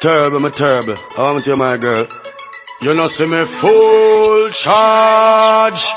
Terrible, me terrible. I want to my girl. You know see me full charge.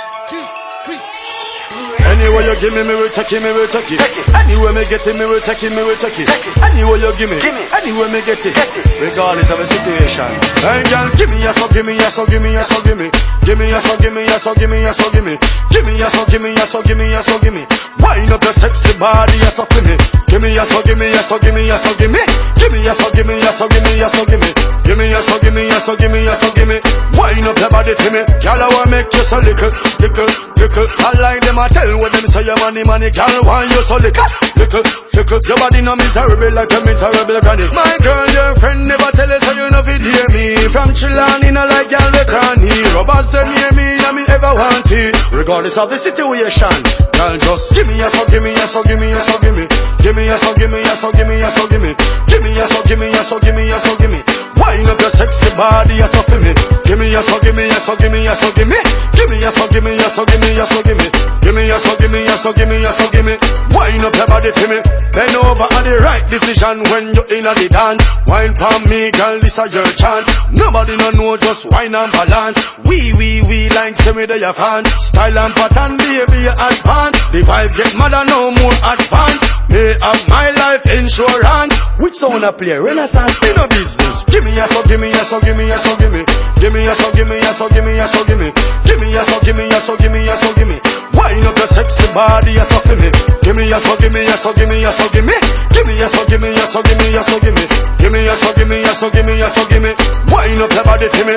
Anyway you give me, me will take it, me will take it. Anyway me get it, me will take it, me will take it. Anyway you give me, anyway me get it. Regardless of the situation. Hey girl, give me a so, give me a so, give me a so, give me. Give me a so, give me a so, give me a so, give me. Give me a so, give me a so, give me a so, give me. Wind up your sexy body, a so for me. Give me a so, give me a so, give me a so, give me. Give me a so, give me a so, give me a so, give me. Give me a so, give me a so, give me a so, give me. Wind up your body to me. Girl, I want make you so little, little, little. I like them, I tell what them say, your money, money. Girl, why you so little, little, little. Your body no miserable like a miserable granny. My girl, your friend never tell us so you know fi hear me. From Chilani, no like girl, they can't hear. Robbers, they near me, and me ever want it. Regardless of the situation. Girl, just give me a so, give me a so, give me a so, give me. Give me a so, give me a so, give me a so, give me. Give me a so, give me a so, give me a so, give me. Wind up your sexy body, a so for me. Give me a so, give me a so, give me a so, give me. Give me a so, give me a so, give me a so, give me. Give me a so, give me a so, give me a so, give me. Wind up your body to me. Bend over at the right decision when you in a the dance. Wine pon me, girl, this a your chance. Nobody no know, just wine and balance. We, we, we like say me they a fan. Style and pattern, baby, advance. The vibe get mad and no more advance. Me have my life insurance. Which sound a play? Renaissance, in a business. Give me a so, give me a so, give me a so, give me. Give me a so, give me a so, give me a so, give me. Give me a so, give me a so, give me a so, give me. Wind up your sexy body, a so for me. Give me a so, give me a so, give me a so, give me. Give me a so, give me a so, give me a so, give me. Give me a so, give me a so, give me a so, give me. Wind up your body to me.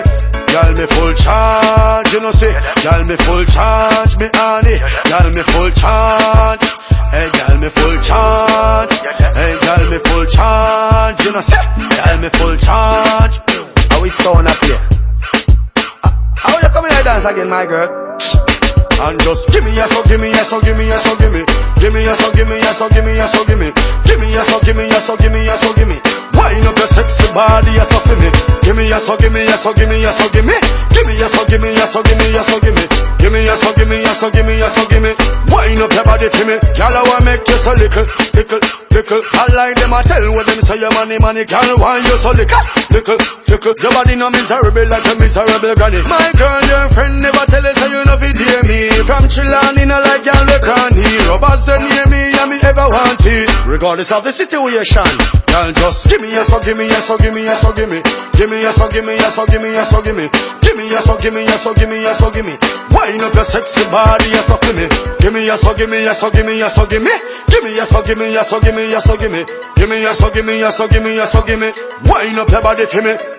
Girl, me full charge, you know see. Girl, me full charge, me honey. Girl, me full charge. Sound up here? Ah, How you coming here dance again, my girl? And just give me a so, give me a so, give me a so, give me. Give me a so, give me a so, give me a so, give me. Give me a so, give me a so, give me a so, give me. Wind up your sexy body, a so for me. Give me a so, give me a so, give me a so, give me. Give me a so, give me a so, give me a so, give me. Give me a so, give me a so, give me a so, give me. Wind up your body to me. Girl, I want make you so little, little, little. I like them, I tell what them say, your money, money. Girl, why you so little, little, little. Your body no miserable like a miserable granny. My girl, your friend never tell us so you know fi hear me. From Chilani, no like girl, they can't hear. Robbers, they near me, and me ever want it. Regardless of the situation. Girl, just give me a so, give me a so, give me a so, give me. Give me a so, give me a so, give me a so, give me. Give me a so, give me a so, give me a so, give me. Wind up your sexy body, a so for me. Give me a so, give me a so, give me a so, give me. Give me a so, give me a so, give me a so, give me. Give me a so, give me a so, give me a so, give me. Wind up your body for me.